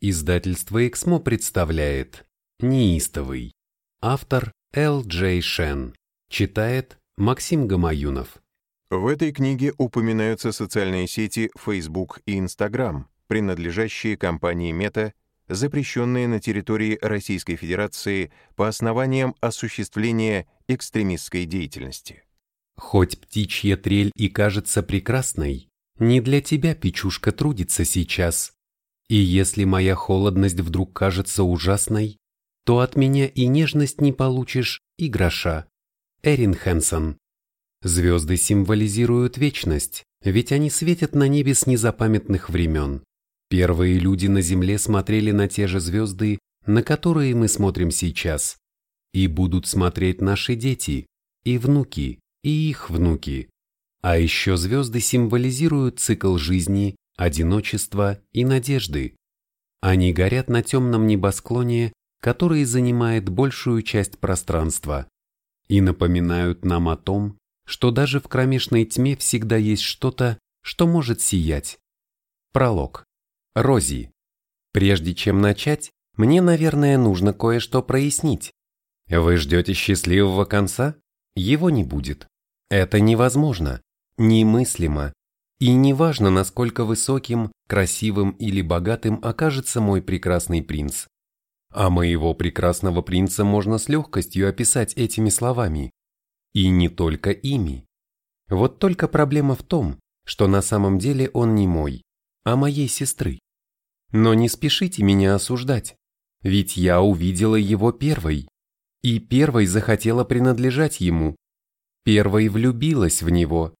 Издательство «Эксмо» представляет «Неистовый». Автор Л. Джей Шен. Читает Максим Гамаюнов. В этой книге упоминаются социальные сети Facebook и Instagram, принадлежащие компании Meta, запрещенные на территории Российской Федерации по основаниям осуществления экстремистской деятельности. Хоть птичья трель и кажется прекрасной, не для тебя печушка трудится сейчас. И если моя холодность вдруг кажется ужасной, то от меня и нежность не получишь, и гроша. Эрин Хэнсон. Звезды символизируют вечность, ведь они светят на небе с незапамятных времен. Первые люди на Земле смотрели на те же звезды, на которые мы смотрим сейчас. И будут смотреть наши дети, и внуки, и их внуки. А еще звезды символизируют цикл жизни, одиночества и надежды. Они горят на темном небосклоне, который занимает большую часть пространства, и напоминают нам о том, что даже в кромешной тьме всегда есть что-то, что может сиять. Пролог. Рози. Прежде чем начать, мне, наверное, нужно кое-что прояснить. Вы ждете счастливого конца? Его не будет. Это невозможно, немыслимо, и неважно, насколько высоким, красивым или богатым окажется мой прекрасный принц. А моего прекрасного принца можно с легкостью описать этими словами. И не только ими. Вот только проблема в том, что на самом деле он не мой, а моей сестры. Но не спешите меня осуждать, ведь я увидела его первой, и первой захотела принадлежать ему, первой влюбилась в него,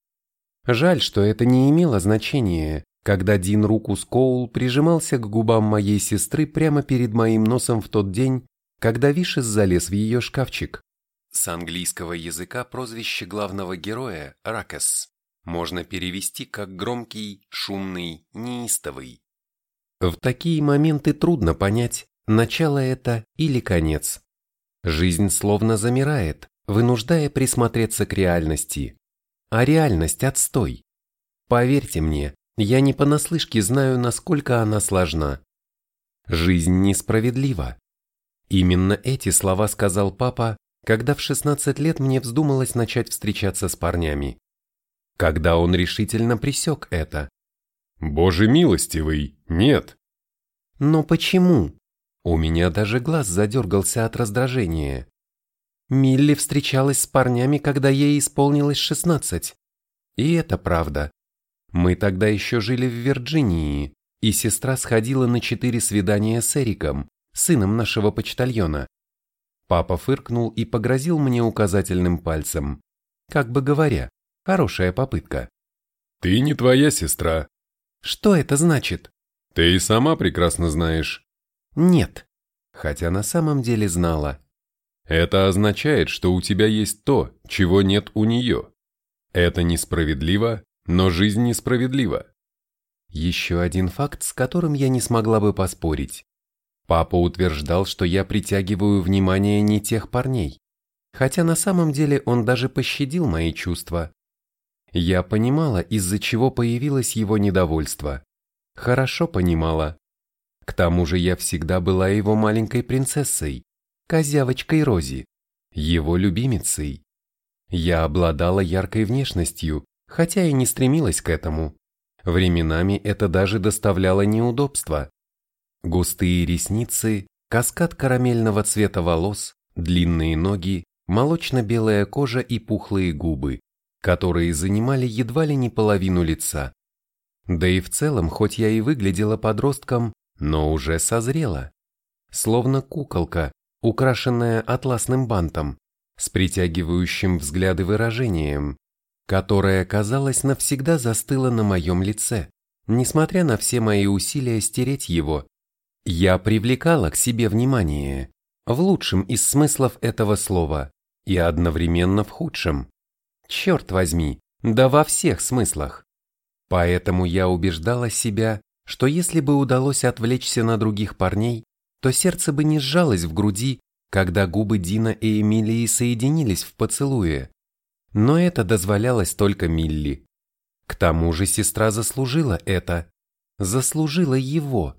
Жаль, что это не имело значения, когда Дин Рукус Коул прижимался к губам моей сестры прямо перед моим носом в тот день, когда Вишес залез в ее шкафчик. С английского языка прозвище главного героя – Ракес. Можно перевести как громкий, шумный, неистовый. В такие моменты трудно понять, начало это или конец. Жизнь словно замирает, вынуждая присмотреться к реальности а реальность отстой. Поверьте мне, я не понаслышке знаю, насколько она сложна. Жизнь несправедлива. Именно эти слова сказал папа, когда в 16 лет мне вздумалось начать встречаться с парнями. Когда он решительно пресек это. «Боже милостивый, нет!» «Но почему?» У меня даже глаз задергался от раздражения. Милли встречалась с парнями, когда ей исполнилось 16. И это правда. Мы тогда еще жили в Вирджинии, и сестра сходила на четыре свидания с Эриком, сыном нашего почтальона. Папа фыркнул и погрозил мне указательным пальцем, как бы говоря, хорошая попытка. «Ты не твоя сестра». «Что это значит?» «Ты и сама прекрасно знаешь». «Нет». Хотя на самом деле знала. Это означает, что у тебя есть то, чего нет у нее. Это несправедливо, но жизнь несправедлива. Еще один факт, с которым я не смогла бы поспорить. Папа утверждал, что я притягиваю внимание не тех парней, хотя на самом деле он даже пощадил мои чувства. Я понимала, из-за чего появилось его недовольство. Хорошо понимала. К тому же я всегда была его маленькой принцессой, козявочкой Рози, его любимицей. Я обладала яркой внешностью, хотя и не стремилась к этому. Временами это даже доставляло неудобства. Густые ресницы, каскад карамельного цвета волос, длинные ноги, молочно-белая кожа и пухлые губы, которые занимали едва ли не половину лица. Да и в целом, хоть я и выглядела подростком, но уже созрела. Словно куколка, украшенная атласным бантом, с притягивающим взгляды выражением, которое, казалось, навсегда застыло на моем лице, несмотря на все мои усилия стереть его. Я привлекала к себе внимание, в лучшем из смыслов этого слова, и одновременно в худшем. Черт возьми, да во всех смыслах. Поэтому я убеждала себя, что если бы удалось отвлечься на других парней, то сердце бы не сжалось в груди, когда губы Дина и Эмилии соединились в поцелуе. Но это дозволялось только Милли. К тому же сестра заслужила это. Заслужила его.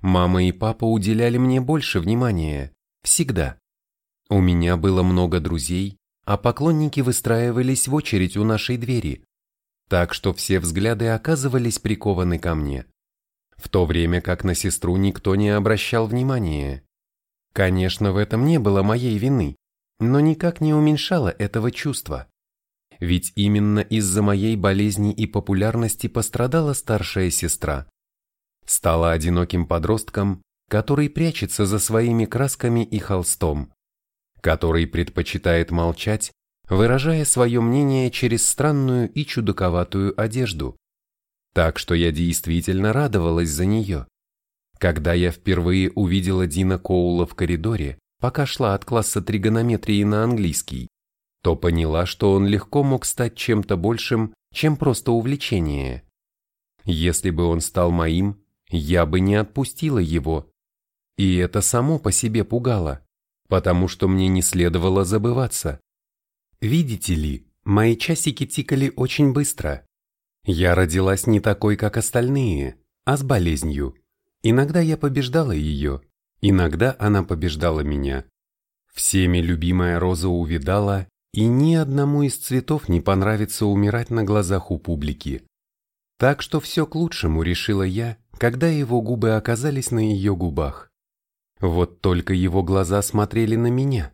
Мама и папа уделяли мне больше внимания, всегда. У меня было много друзей, а поклонники выстраивались в очередь у нашей двери, так что все взгляды оказывались прикованы ко мне. В то время как на сестру никто не обращал внимания. Конечно, в этом не было моей вины, но никак не уменьшало этого чувства. Ведь именно из-за моей болезни и популярности пострадала старшая сестра. Стала одиноким подростком, который прячется за своими красками и холстом, который предпочитает молчать, выражая свое мнение через странную и чудаковатую одежду. Так что я действительно радовалась за нее. Когда я впервые увидела Дина Коула в коридоре, пока шла от класса тригонометрии на английский, то поняла, что он легко мог стать чем-то большим, чем просто увлечение. Если бы он стал моим, я бы не отпустила его. И это само по себе пугало, потому что мне не следовало забываться. Видите ли, мои часики тикали очень быстро. Я родилась не такой, как остальные, а с болезнью. Иногда я побеждала ее, иногда она побеждала меня. Всеми любимая роза увидала, и ни одному из цветов не понравится умирать на глазах у публики. Так что все к лучшему решила я, когда его губы оказались на ее губах. Вот только его глаза смотрели на меня.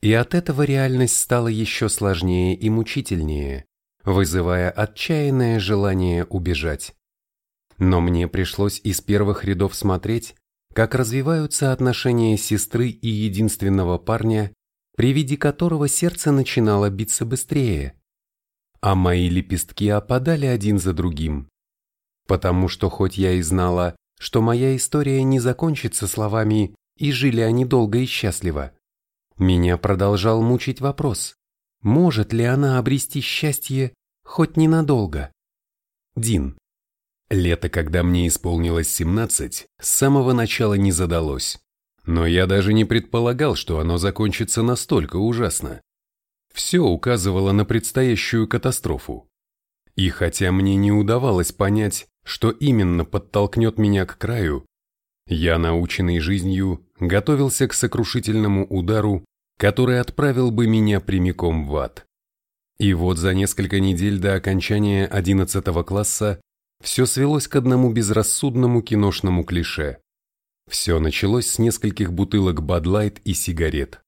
И от этого реальность стала еще сложнее и мучительнее, вызывая отчаянное желание убежать. Но мне пришлось из первых рядов смотреть, как развиваются отношения сестры и единственного парня, при виде которого сердце начинало биться быстрее, а мои лепестки опадали один за другим. Потому что хоть я и знала, что моя история не закончится словами «и жили они долго и счастливо», меня продолжал мучить вопрос, может ли она обрести счастье хоть ненадолго. Дин. Лето, когда мне исполнилось 17, с самого начала не задалось. Но я даже не предполагал, что оно закончится настолько ужасно. Все указывало на предстоящую катастрофу. И хотя мне не удавалось понять, что именно подтолкнет меня к краю, я, наученный жизнью, готовился к сокрушительному удару, который отправил бы меня прямиком в ад. И вот за несколько недель до окончания 11 класса все свелось к одному безрассудному киношному клише. Все началось с нескольких бутылок Light и сигарет.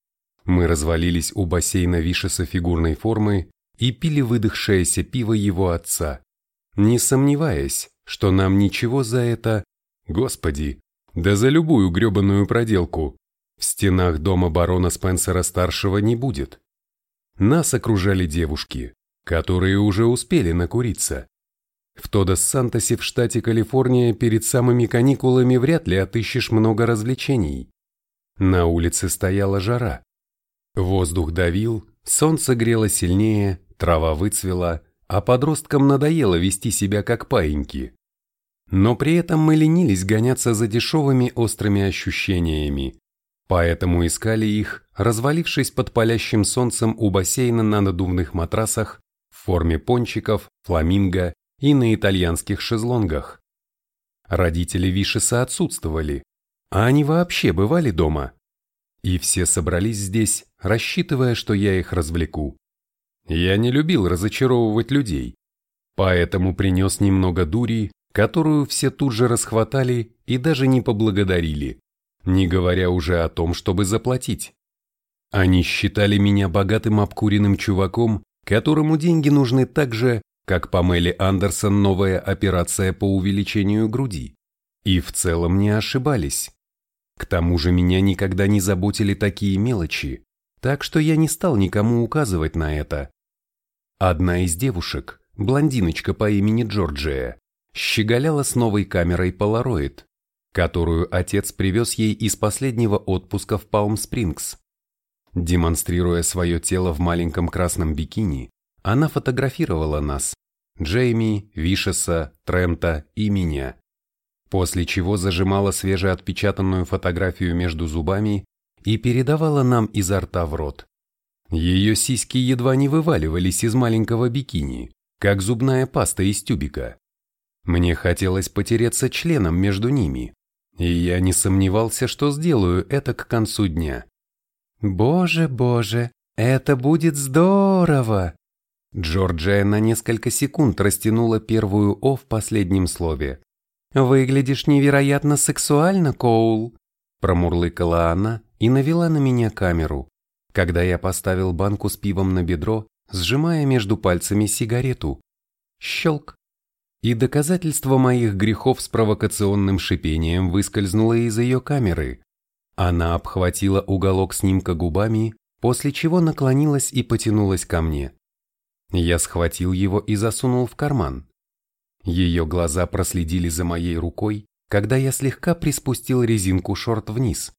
Мы развалились у бассейна Вишеса фигурной формы и пили выдохшееся пиво его отца, не сомневаясь, что нам ничего за это, господи, да за любую гребаную проделку, в стенах дома барона Спенсера-старшего не будет. Нас окружали девушки, которые уже успели накуриться. В Тодос-Сантосе в штате Калифорния перед самыми каникулами вряд ли отыщешь много развлечений. На улице стояла жара. Воздух давил, солнце грело сильнее, трава выцвела, а подросткам надоело вести себя как паиньки. Но при этом мы ленились гоняться за дешевыми острыми ощущениями, поэтому искали их, развалившись под палящим солнцем у бассейна на надувных матрасах в форме пончиков, фламинго и на итальянских шезлонгах. Родители Вишеса отсутствовали, а они вообще бывали дома. И все собрались здесь, рассчитывая, что я их развлеку. Я не любил разочаровывать людей, поэтому принес немного дури, которую все тут же расхватали и даже не поблагодарили, не говоря уже о том, чтобы заплатить. Они считали меня богатым обкуренным чуваком, которому деньги нужны так же, как Памеле Андерсон новая операция по увеличению груди. И в целом не ошибались. К тому же меня никогда не заботили такие мелочи, так что я не стал никому указывать на это. Одна из девушек, блондиночка по имени Джорджия, щеголяла с новой камерой Polaroid, которую отец привез ей из последнего отпуска в Палм-Спрингс. Демонстрируя свое тело в маленьком красном бикини, она фотографировала нас, Джейми, Вишеса, Трента и меня. После чего зажимала свежеотпечатанную фотографию между зубами и передавала нам изо рта в рот. Ее сиськи едва не вываливались из маленького бикини, как зубная паста из тюбика. Мне хотелось потереться членом между ними. И я не сомневался, что сделаю это к концу дня. «Боже, боже, это будет здорово!» Джорджия на несколько секунд растянула первую «о» в последнем слове. «Выглядишь невероятно сексуально, Коул!» Промурлыкала она и навела на меня камеру, когда я поставил банку с пивом на бедро, сжимая между пальцами сигарету. Щелк. И доказательство моих грехов с провокационным шипением выскользнуло из ее камеры. Она обхватила уголок снимка губами, после чего наклонилась и потянулась ко мне. Я схватил его и засунул в карман. Ее глаза проследили за моей рукой, когда я слегка приспустил резинку шорт вниз,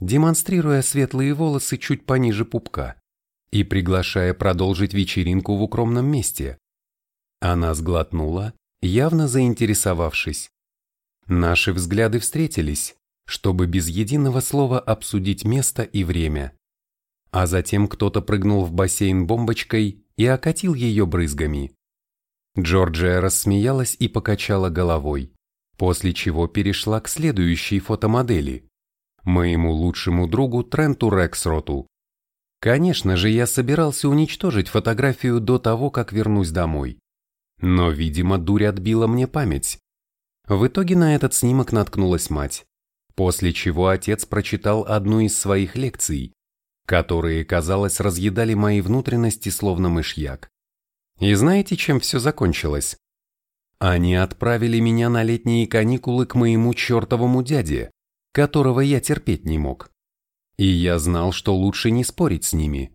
демонстрируя светлые волосы чуть пониже пупка и приглашая продолжить вечеринку в укромном месте. Она сглотнула, явно заинтересовавшись. Наши взгляды встретились, чтобы без единого слова обсудить место и время. А затем кто-то прыгнул в бассейн бомбочкой и окатил ее брызгами. Джорджия рассмеялась и покачала головой, после чего перешла к следующей фотомодели, моему лучшему другу Тренту Рексроту. Конечно же, я собирался уничтожить фотографию до того, как вернусь домой. Но, видимо, дурь отбила мне память. В итоге на этот снимок наткнулась мать, после чего отец прочитал одну из своих лекций, которые, казалось, разъедали мои внутренности словно мышьяк. И знаете, чем все закончилось? Они отправили меня на летние каникулы к моему чертовому дяде, которого я терпеть не мог. И я знал, что лучше не спорить с ними,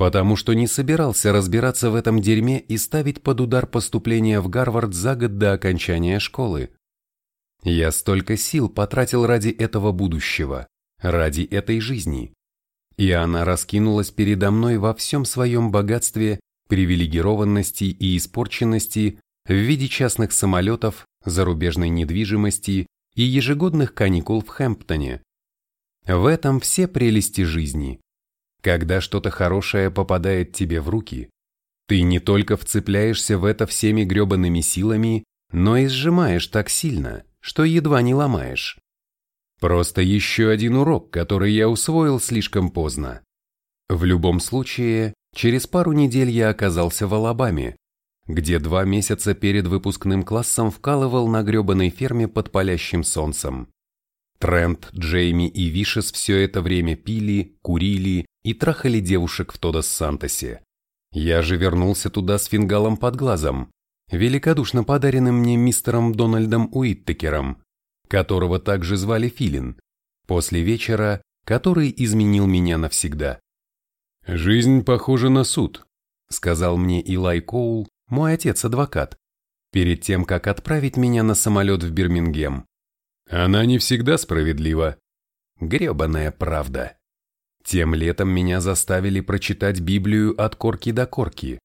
потому что не собирался разбираться в этом дерьме и ставить под удар поступления в Гарвард за год до окончания школы. Я столько сил потратил ради этого будущего, ради этой жизни и она раскинулась передо мной во всем своем богатстве, привилегированности и испорченности в виде частных самолетов, зарубежной недвижимости и ежегодных каникул в Хэмптоне. В этом все прелести жизни. Когда что-то хорошее попадает тебе в руки, ты не только вцепляешься в это всеми гребаными силами, но и сжимаешь так сильно, что едва не ломаешь. Просто еще один урок, который я усвоил слишком поздно. В любом случае, через пару недель я оказался в Алабаме, где два месяца перед выпускным классом вкалывал на гребаной ферме под палящим солнцем. Трент, Джейми и Вишес все это время пили, курили и трахали девушек в Тодос-Сантосе. Я же вернулся туда с фингалом под глазом, великодушно подаренным мне мистером Дональдом Уиттекером, которого также звали Филин, после вечера, который изменил меня навсегда. «Жизнь похожа на суд», — сказал мне Илай Коул, мой отец-адвокат, перед тем, как отправить меня на самолет в Бирмингем. «Она не всегда справедлива». Гребаная правда. Тем летом меня заставили прочитать Библию от корки до корки.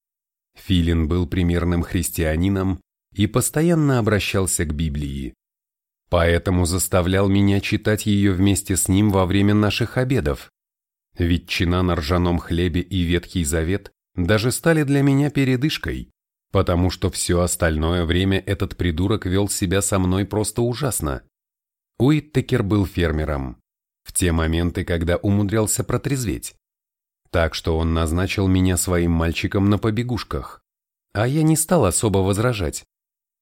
Филин был примерным христианином и постоянно обращался к Библии. Поэтому заставлял меня читать ее вместе с ним во время наших обедов. Ветчина на ржаном хлебе и Ветхий Завет даже стали для меня передышкой, потому что все остальное время этот придурок вел себя со мной просто ужасно. Уиттекер был фермером, в те моменты, когда умудрялся протрезветь. Так что он назначил меня своим мальчиком на побегушках, а я не стал особо возражать.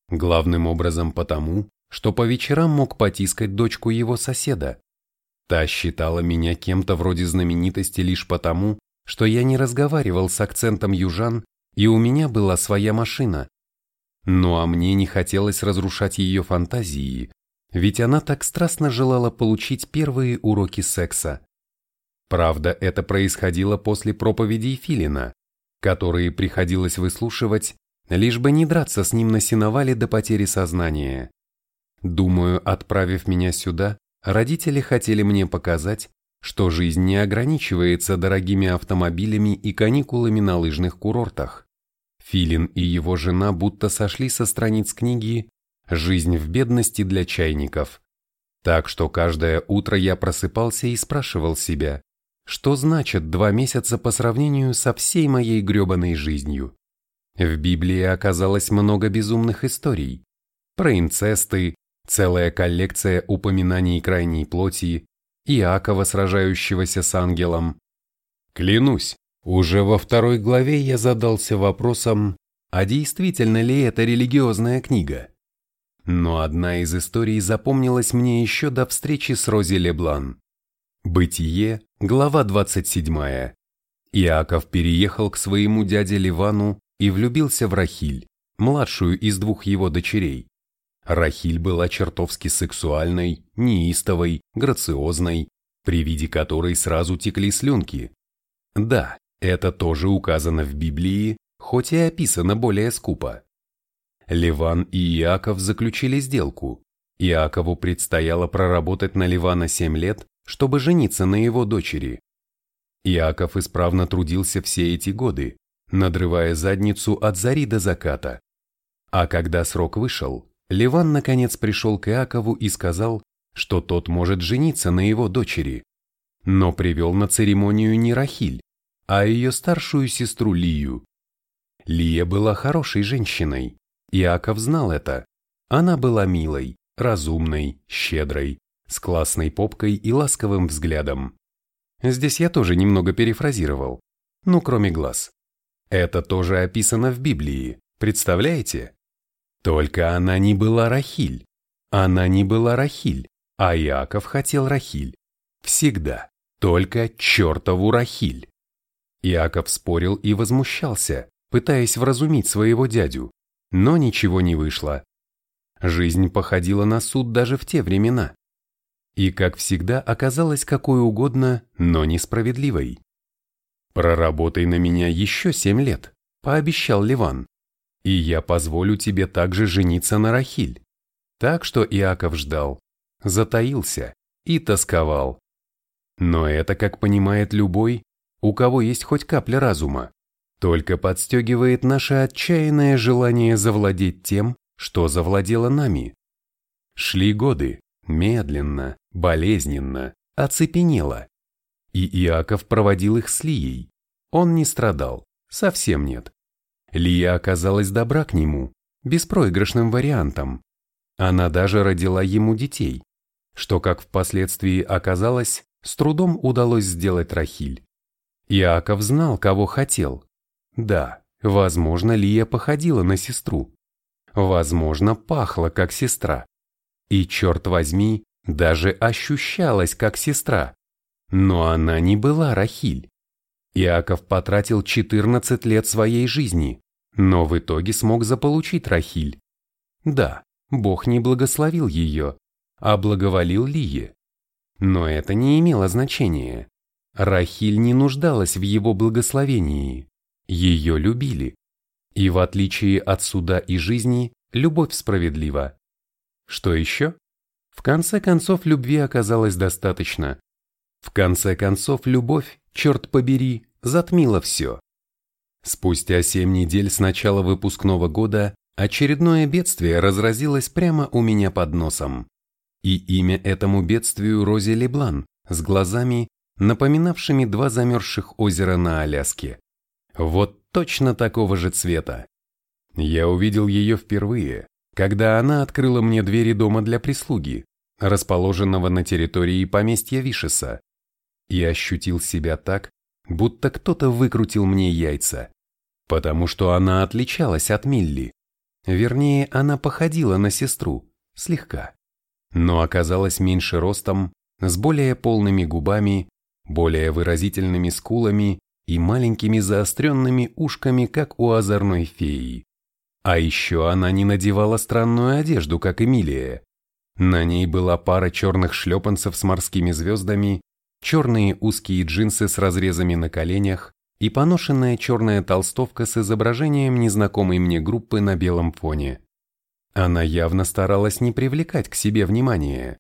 Главным образом потому, что по вечерам мог потискать дочку его соседа. Та считала меня кем-то вроде знаменитости лишь потому, что я не разговаривал с акцентом южан, и у меня была своя машина. Ну а мне не хотелось разрушать ее фантазии, ведь она так страстно желала получить первые уроки секса. Правда, это происходило после проповедей Филина, которые приходилось выслушивать, лишь бы не драться с ним на сеновале до потери сознания. Думаю, отправив меня сюда, родители хотели мне показать, что жизнь не ограничивается дорогими автомобилями и каникулами на лыжных курортах. Филин и его жена будто сошли со страниц книги «Жизнь в бедности для чайников». Так что каждое утро я просыпался и спрашивал себя, что значит два месяца по сравнению со всей моей гребаной жизнью. В Библии оказалось много безумных историй. Про инцесты, целая коллекция упоминаний крайней плоти, Иакова, сражающегося с ангелом. Клянусь, уже во второй главе я задался вопросом, а действительно ли это религиозная книга? Но одна из историй запомнилась мне еще до встречи с Рози Леблан. Бытие, глава 27. Иаков переехал к своему дяде Ливану и влюбился в Рахиль, младшую из двух его дочерей. Рахиль была чертовски сексуальной, неистовой, грациозной, при виде которой сразу текли слюнки. Да, это тоже указано в Библии, хоть и описано более скупо. Ливан и Иаков заключили сделку. Иакову предстояло проработать на Ливана семь лет, чтобы жениться на его дочери. Иаков исправно трудился все эти годы, надрывая задницу от зари до заката. А когда срок вышел, Ливан наконец пришел к Иакову и сказал, что тот может жениться на его дочери, но привел на церемонию не Рахиль, а ее старшую сестру Лию. Лия была хорошей женщиной, Иаков знал это. Она была милой, разумной, щедрой, с классной попкой и ласковым взглядом. Здесь я тоже немного перефразировал, ну кроме глаз. Это тоже описано в Библии, представляете? Только она не была Рахиль. Она не была Рахиль, а Иаков хотел Рахиль. Всегда, только чертову Рахиль. Иаков спорил и возмущался, пытаясь вразумить своего дядю, но ничего не вышло. Жизнь походила на суд даже в те времена. И, как всегда, оказалась какой угодно, но несправедливой. «Проработай на меня еще семь лет», — пообещал Ливан и я позволю тебе также жениться на Рахиль. Так что Иаков ждал, затаился и тосковал. Но это, как понимает любой, у кого есть хоть капля разума, только подстегивает наше отчаянное желание завладеть тем, что завладело нами. Шли годы, медленно, болезненно, оцепенело. И Иаков проводил их с Лией. Он не страдал, совсем нет. Лия оказалась добра к нему, беспроигрышным вариантом. Она даже родила ему детей, что, как впоследствии оказалось, с трудом удалось сделать Рахиль. Иаков знал, кого хотел. Да, возможно, Лия походила на сестру. Возможно, пахла как сестра. И, черт возьми, даже ощущалась как сестра. Но она не была Рахиль. Иаков потратил 14 лет своей жизни, но в итоге смог заполучить Рахиль. Да, Бог не благословил ее, а благоволил Лие. Но это не имело значения. Рахиль не нуждалась в его благословении. Ее любили. И в отличие от суда и жизни, любовь справедлива. Что еще? В конце концов, любви оказалось достаточно. В конце концов, любовь, черт побери, затмила все. Спустя семь недель с начала выпускного года очередное бедствие разразилось прямо у меня под носом. И имя этому бедствию Рози Леблан с глазами, напоминавшими два замерзших озера на Аляске. Вот точно такого же цвета. Я увидел ее впервые, когда она открыла мне двери дома для прислуги, расположенного на территории поместья Вишеса, и ощутил себя так, будто кто-то выкрутил мне яйца потому что она отличалась от Милли. Вернее, она походила на сестру, слегка, но оказалась меньше ростом, с более полными губами, более выразительными скулами и маленькими заостренными ушками, как у озорной феи. А еще она не надевала странную одежду, как Эмилия. На ней была пара черных шлепанцев с морскими звездами, черные узкие джинсы с разрезами на коленях, и поношенная черная толстовка с изображением незнакомой мне группы на белом фоне. Она явно старалась не привлекать к себе внимания.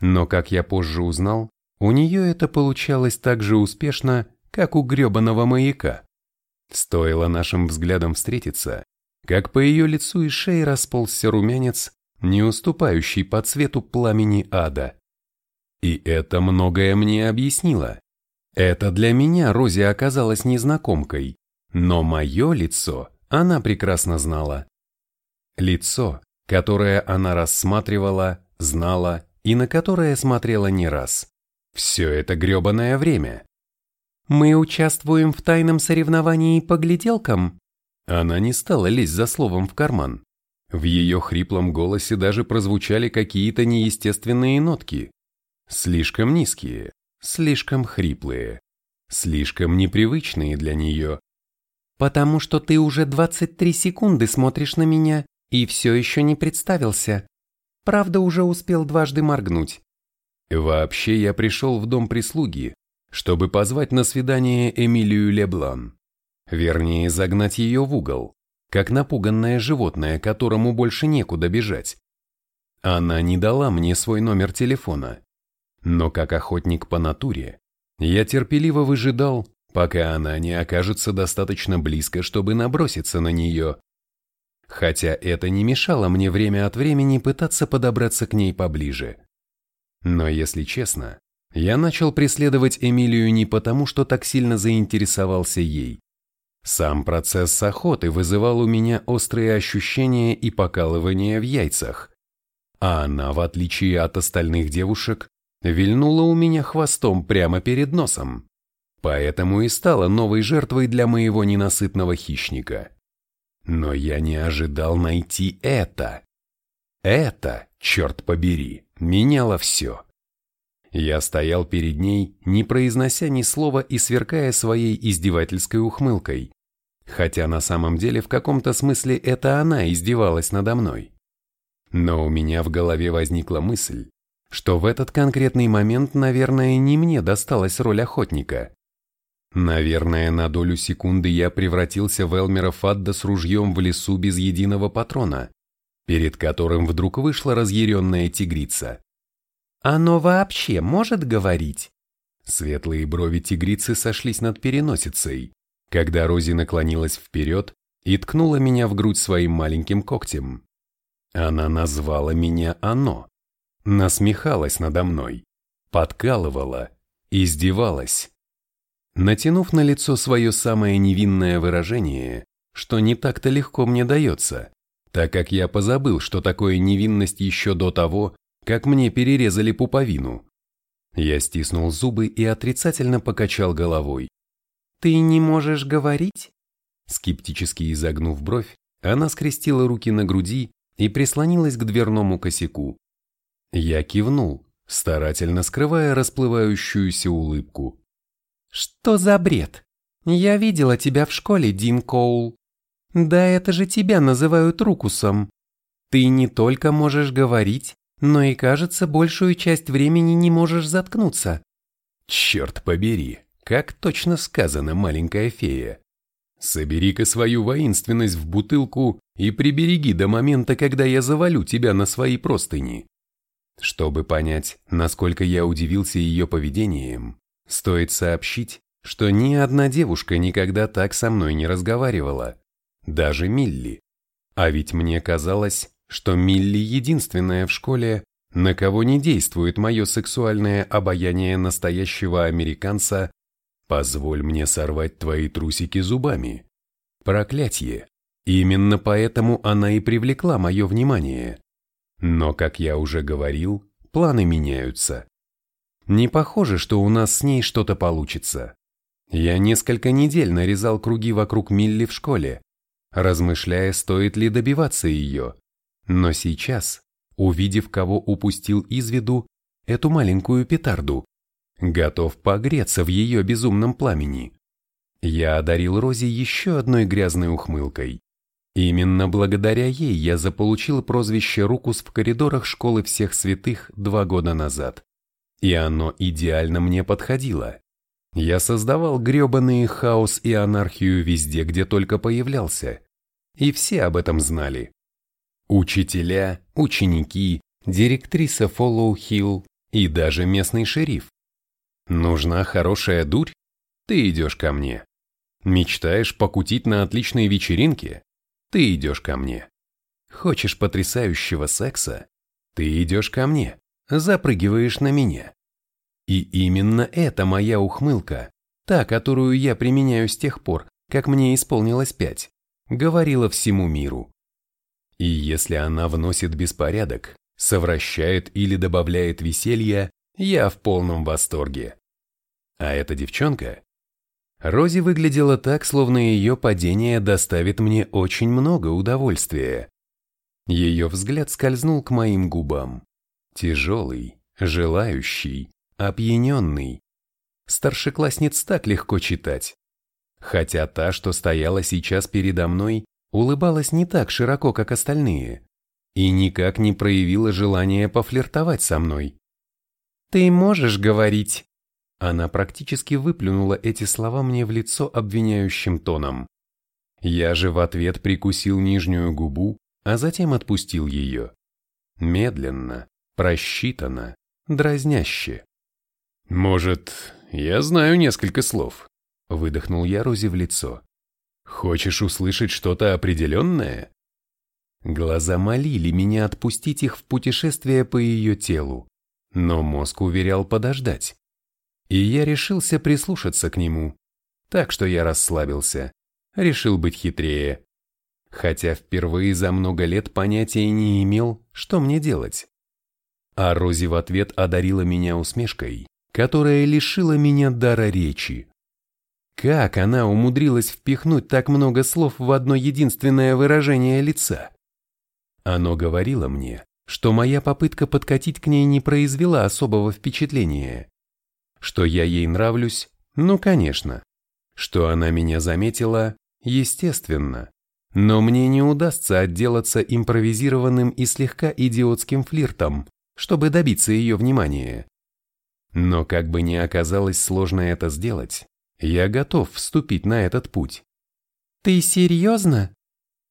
Но, как я позже узнал, у нее это получалось так же успешно, как у гребаного маяка. Стоило нашим взглядом встретиться, как по ее лицу и шее расползся румянец, не уступающий по цвету пламени ада. И это многое мне объяснило. Это для меня Рози оказалась незнакомкой, но мое лицо она прекрасно знала. Лицо, которое она рассматривала, знала и на которое смотрела не раз. Все это гребаное время. «Мы участвуем в тайном соревновании по гляделкам?» Она не стала лезть за словом в карман. В ее хриплом голосе даже прозвучали какие-то неестественные нотки. Слишком низкие, слишком хриплые, слишком непривычные для нее. «Потому что ты уже 23 секунды смотришь на меня и все еще не представился. Правда, уже успел дважды моргнуть». Вообще я пришел в дом прислуги, чтобы позвать на свидание Эмилию Леблан. Вернее, загнать ее в угол, как напуганное животное, которому больше некуда бежать. Она не дала мне свой номер телефона, но как охотник по натуре, я терпеливо выжидал, пока она не окажется достаточно близко, чтобы наброситься на нее. Хотя это не мешало мне время от времени пытаться подобраться к ней поближе. Но если честно, я начал преследовать Эмилию не потому, что так сильно заинтересовался ей. Сам процесс охоты вызывал у меня острые ощущения и покалывания в яйцах, а она, в отличие от остальных девушек, вильнула у меня хвостом прямо перед носом. Поэтому и стала новой жертвой для моего ненасытного хищника. Но я не ожидал найти это. Это, черт побери, меняло все. Я стоял перед ней, не произнося ни слова и сверкая своей издевательской ухмылкой. Хотя на самом деле в каком-то смысле это она издевалась надо мной. Но у меня в голове возникла мысль, что в этот конкретный момент, наверное, не мне досталась роль охотника. Наверное, на долю секунды я превратился в Элмера Фадда с ружьем в лесу без единого патрона, перед которым вдруг вышла разъяренная тигрица. «Оно вообще может говорить?» Светлые брови тигрицы сошлись над переносицей, когда Рози наклонилась вперед и ткнула меня в грудь своим маленьким когтем. Она назвала меня «оно», насмехалась надо мной, подкалывала, издевалась. Натянув на лицо свое самое невинное выражение, что не так-то легко мне дается, так как я позабыл, что такое невинность еще до того, как мне перерезали пуповину. Я стиснул зубы и отрицательно покачал головой. «Ты не можешь говорить?» Скептически изогнув бровь, она скрестила руки на груди и прислонилась к дверному косяку. Я кивнул, старательно скрывая расплывающуюся улыбку. «Что за бред? Я видела тебя в школе, Дин Коул. Да это же тебя называют Рукусом. Ты не только можешь говорить, но и, кажется, большую часть времени не можешь заткнуться. Черт побери, как точно сказано, маленькая фея. Собери-ка свою воинственность в бутылку и прибереги до момента, когда я завалю тебя на свои простыни. Чтобы понять, насколько я удивился ее поведением, стоит сообщить, что ни одна девушка никогда так со мной не разговаривала, даже Милли. А ведь мне казалось, что Милли единственная в школе, на кого не действует мое сексуальное обаяние настоящего американца, позволь мне сорвать твои трусики зубами. Проклятье. Именно поэтому она и привлекла мое внимание. Но, как я уже говорил, планы меняются. Не похоже, что у нас с ней что-то получится. Я несколько недель нарезал круги вокруг Милли в школе, размышляя, стоит ли добиваться ее. Но сейчас, увидев, кого упустил из виду, эту маленькую петарду, готов погреться в ее безумном пламени. Я одарил Рози еще одной грязной ухмылкой. Именно благодаря ей я заполучил прозвище Рукус в коридорах школы всех святых два года назад. И оно идеально мне подходило. Я создавал гребаный хаос и анархию везде, где только появлялся. И все об этом знали. Учителя, ученики, директриса Фоллоу Хилл и даже местный шериф. Нужна хорошая дурь? Ты идешь ко мне. Мечтаешь покутить на отличной вечеринке? Ты идешь ко мне. Хочешь потрясающего секса? Ты идешь ко мне, запрыгиваешь на меня. И именно это моя ухмылка, та, которую я применяю с тех пор, как мне исполнилось пять, говорила всему миру. И если она вносит беспорядок, совращает или добавляет веселья, я в полном восторге. А эта девчонка? Рози выглядела так, словно ее падение доставит мне очень много удовольствия. Ее взгляд скользнул к моим губам. Тяжелый, желающий, опьяненный. Старшеклассниц так легко читать. Хотя та, что стояла сейчас передо мной, улыбалась не так широко, как остальные, и никак не проявила желания пофлиртовать со мной. «Ты можешь говорить?» Она практически выплюнула эти слова мне в лицо обвиняющим тоном. Я же в ответ прикусил нижнюю губу, а затем отпустил ее. Медленно, просчитанно, дразняще. «Может, я знаю несколько слов?» — выдохнул я Розе в лицо. «Хочешь услышать что-то определенное?» Глаза молили меня отпустить их в путешествие по ее телу, но мозг уверял подождать. И я решился прислушаться к нему. Так что я расслабился, решил быть хитрее. Хотя впервые за много лет понятия не имел, что мне делать. А Рози в ответ одарила меня усмешкой, которая лишила меня дара речи. Как она умудрилась впихнуть так много слов в одно единственное выражение лица? Оно говорило мне, что моя попытка подкатить к ней не произвела особого впечатления. Что я ей нравлюсь? Ну, конечно. Что она меня заметила? Естественно. Но мне не удастся отделаться импровизированным и слегка идиотским флиртом, чтобы добиться ее внимания. Но как бы ни оказалось сложно это сделать, я готов вступить на этот путь. «Ты серьезно?»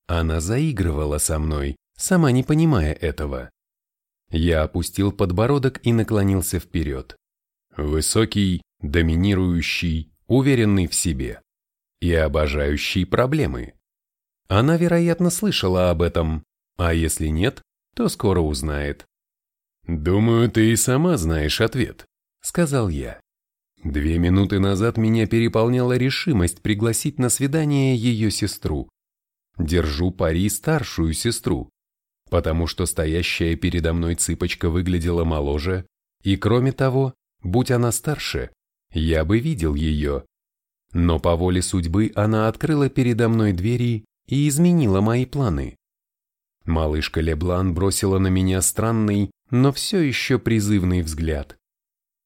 Она заигрывала со мной, сама не понимая этого. Я опустил подбородок и наклонился вперед. Высокий, доминирующий, уверенный в себе и обожающий проблемы. Она, вероятно, слышала об этом, а если нет, то скоро узнает. «Думаю, ты и сама знаешь ответ», — сказал я. Две минуты назад меня переполняла решимость пригласить на свидание ее сестру. Держу пари старшую сестру, потому что стоящая передо мной цыпочка выглядела моложе, и кроме того, Будь она старше, я бы видел ее. Но по воле судьбы она открыла передо мной двери и изменила мои планы. Малышка Леблан бросила на меня странный, но все еще призывный взгляд.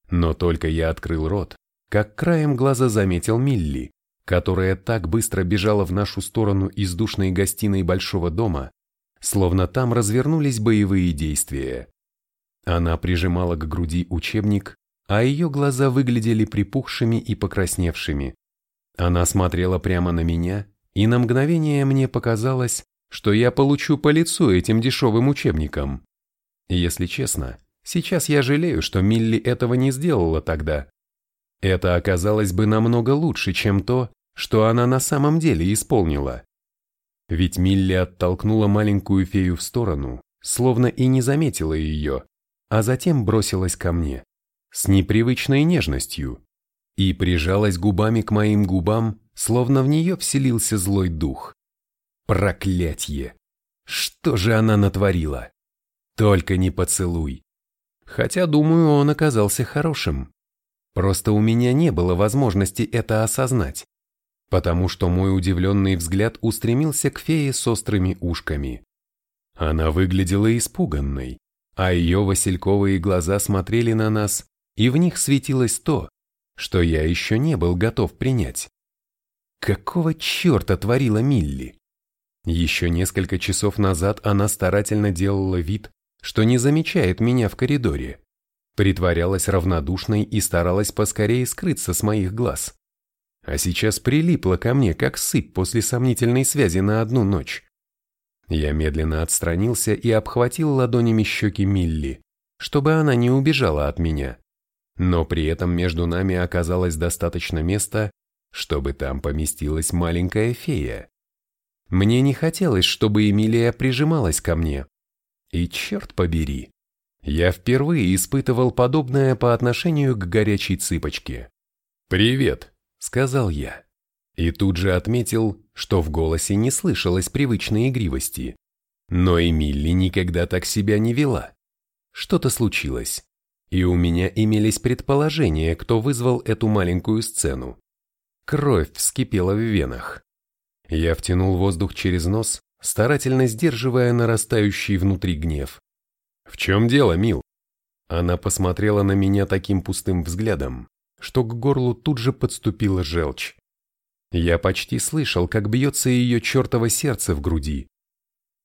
Но только я открыл рот, как краем глаза заметил Милли, которая так быстро бежала в нашу сторону из душной гостиной большого дома, словно там развернулись боевые действия. Она прижимала к груди учебник а ее глаза выглядели припухшими и покрасневшими. Она смотрела прямо на меня, и на мгновение мне показалось, что я получу по лицу этим дешевым учебником. Если честно, сейчас я жалею, что Милли этого не сделала тогда. Это оказалось бы намного лучше, чем то, что она на самом деле исполнила. Ведь Милли оттолкнула маленькую фею в сторону, словно и не заметила ее, а затем бросилась ко мне с непривычной нежностью и прижалась губами к моим губам, словно в нее вселился злой дух. Проклятье! Что же она натворила? Только не поцелуй. Хотя, думаю, он оказался хорошим. Просто у меня не было возможности это осознать, потому что мой удивленный взгляд устремился к фее с острыми ушками. Она выглядела испуганной, а ее васильковые глаза смотрели на нас и в них светилось то, что я еще не был готов принять. Какого черта творила Милли? Еще несколько часов назад она старательно делала вид, что не замечает меня в коридоре, притворялась равнодушной и старалась поскорее скрыться с моих глаз. А сейчас прилипла ко мне, как сыпь после сомнительной связи на одну ночь. Я медленно отстранился и обхватил ладонями щеки Милли, чтобы она не убежала от меня но при этом между нами оказалось достаточно места, чтобы там поместилась маленькая фея. Мне не хотелось, чтобы Эмилия прижималась ко мне. И черт побери, я впервые испытывал подобное по отношению к горячей цыпочке. «Привет», — сказал я. И тут же отметил, что в голосе не слышалось привычной игривости. Но Эмили никогда так себя не вела. Что-то случилось, и у меня имелись предположения, кто вызвал эту маленькую сцену. Кровь вскипела в венах. Я втянул воздух через нос, старательно сдерживая нарастающий внутри гнев. «В чем дело, Мил?» Она посмотрела на меня таким пустым взглядом, что к горлу тут же подступила желчь. Я почти слышал, как бьется ее чертово сердце в груди.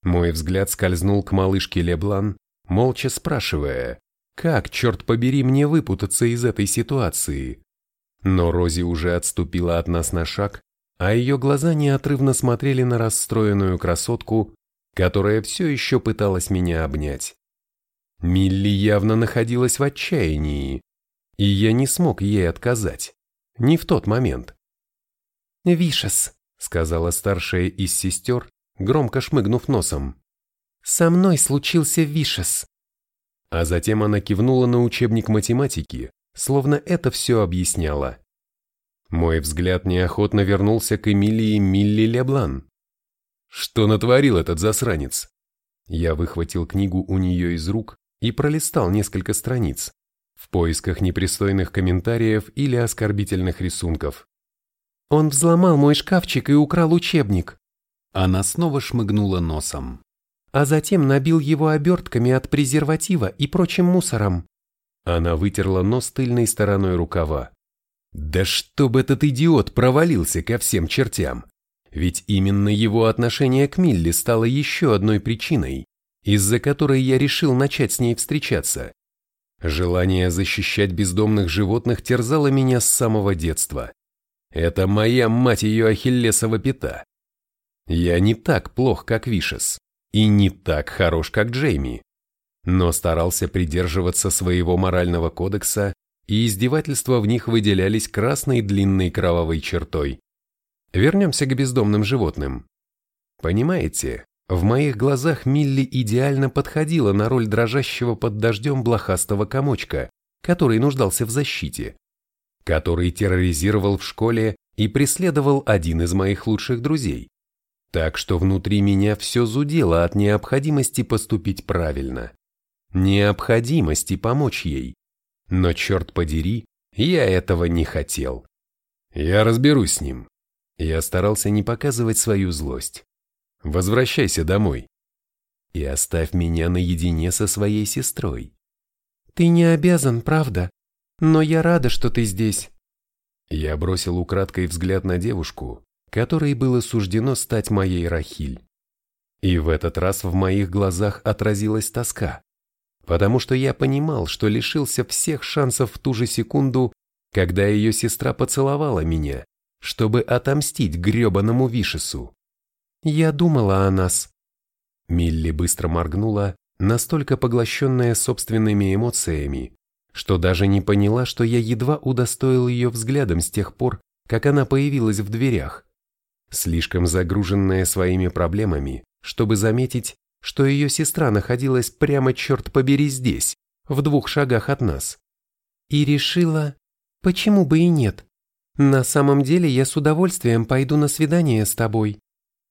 Мой взгляд скользнул к малышке Леблан, молча спрашивая, как, черт побери, мне выпутаться из этой ситуации. Но Рози уже отступила от нас на шаг, а ее глаза неотрывно смотрели на расстроенную красотку, которая все еще пыталась меня обнять. Милли явно находилась в отчаянии, и я не смог ей отказать. Не в тот момент. «Вишес», — сказала старшая из сестер, громко шмыгнув носом. «Со мной случился Вишес». А затем она кивнула на учебник математики, словно это все объясняло. Мой взгляд неохотно вернулся к Эмилии Милли Леблан. Что натворил этот засранец? Я выхватил книгу у нее из рук и пролистал несколько страниц в поисках непристойных комментариев или оскорбительных рисунков. Он взломал мой шкафчик и украл учебник. Она снова шмыгнула носом. А затем набил его обертками от презерватива и прочим мусором. Она вытерла нос тыльной стороной рукава. Да чтоб этот идиот провалился ко всем чертям. Ведь именно его отношение к Милли стало еще одной причиной, из-за которой я решил начать с ней встречаться. Желание защищать бездомных животных терзало меня с самого детства. Это моя мать ее ахиллесова пята. Я не так плох, как Вишес, и не так хорош, как Джейми, но старался придерживаться своего морального кодекса и издевательства в них выделялись красной длинной кровавой чертой. Вернемся к бездомным животным. Понимаете, в моих глазах Милли идеально подходила на роль дрожащего под дождем блохастого комочка, который нуждался в защите, который терроризировал в школе и преследовал один из моих лучших друзей. Так что внутри меня все зудело от необходимости поступить правильно, необходимости помочь ей. Но черт подери, я этого не хотел. Я разберусь с ним. Я старался не показывать свою злость. Возвращайся домой. И оставь меня наедине со своей сестрой. Ты не обязан, правда? Но я рада, что ты здесь. Я бросил украдкой взгляд на девушку, которой было суждено стать моей Рахиль. И в этот раз в моих глазах отразилась тоска потому что я понимал, что лишился всех шансов в ту же секунду, когда ее сестра поцеловала меня, чтобы отомстить гребаному Вишесу. Я думала о нас. Милли быстро моргнула, настолько поглощенная собственными эмоциями, что даже не поняла, что я едва удостоил ее взглядом с тех пор, как она появилась в дверях. Слишком загруженная своими проблемами, чтобы заметить, что ее сестра находилась прямо, черт побери, здесь, в двух шагах от нас. И решила, почему бы и нет. На самом деле я с удовольствием пойду на свидание с тобой.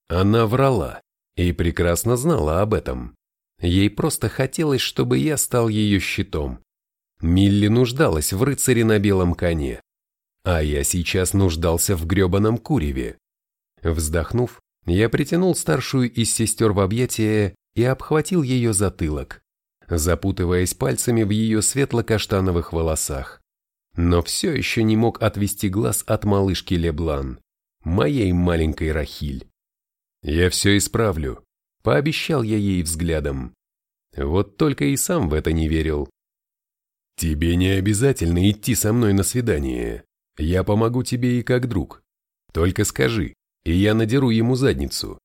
Она врала и прекрасно знала об этом. Ей просто хотелось, чтобы я стал ее щитом. Милли нуждалась в рыцаре на белом коне, а я сейчас нуждался в гребаном куреве. Вздохнув, я притянул старшую из сестер в объятия и обхватил ее затылок, запутываясь пальцами в ее светло-каштановых волосах. Но все еще не мог отвести глаз от малышки Леблан, моей маленькой Рахиль. «Я все исправлю», — пообещал я ей взглядом. Вот только и сам в это не верил. «Тебе не обязательно идти со мной на свидание. Я помогу тебе и как друг. Только скажи, и я надеру ему задницу.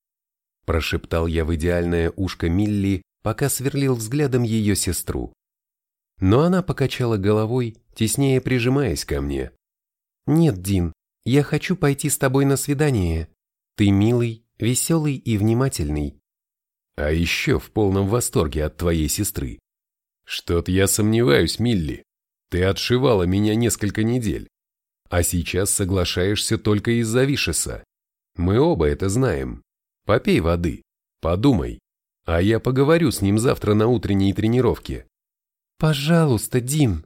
Прошептал я в идеальное ушко Милли, пока сверлил взглядом ее сестру. Но она покачала головой, теснее прижимаясь ко мне. «Нет, Дин, я хочу пойти с тобой на свидание. Ты милый, веселый и внимательный». «А еще в полном восторге от твоей сестры. Что-то я сомневаюсь, Милли. Ты отшивала меня несколько недель. А сейчас соглашаешься только из-за Вишеса. Мы оба это знаем. Попей воды, подумай, а я поговорю с ним завтра на утренней тренировке. Пожалуйста, Дин.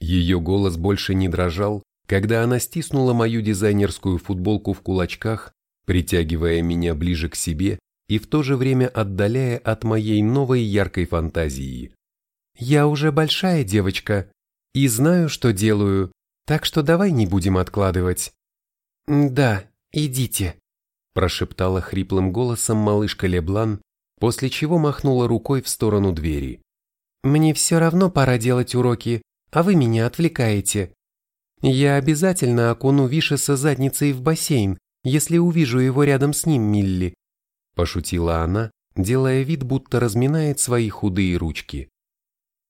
Ее голос больше не дрожал, когда она стиснула мою дизайнерскую футболку в кулачках, притягивая меня ближе к себе и в то же время отдаляя от моей новой яркой фантазии. «Я уже большая девочка и знаю, что делаю, так что давай не будем откладывать». «Да, идите», – прошептала хриплым голосом малышка Леблан, после чего махнула рукой в сторону двери. «Мне все равно пора делать уроки, а вы меня отвлекаете. Я обязательно окуну Вишеса задницей в бассейн, если увижу его рядом с ним, Милли», – пошутила она, делая вид, будто разминает свои худые ручки.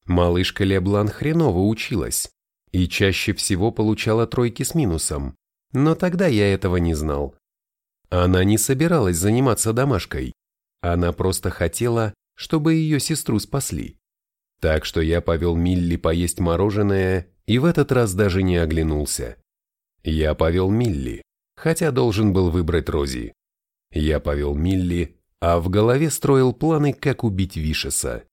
Малышка Леблан хреново училась и чаще всего получала тройки с минусом, но тогда я этого не знал. Она не собиралась заниматься домашкой, она просто хотела, чтобы ее сестру спасли. Так что я повел Милли поесть мороженое и в этот раз даже не оглянулся. Я повел Милли, хотя должен был выбрать Рози. Я повел Милли, а в голове строил планы, как убить Вишеса.